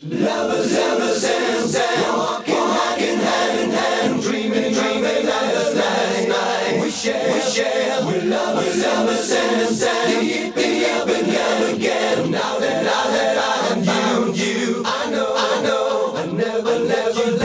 Lovers, lovers, and sound, walking, walking hand in hand, dreaming, dreaming. We share, we share, we lovers, lovers, and again. Now that, now that I you, I know, I know, I never, never.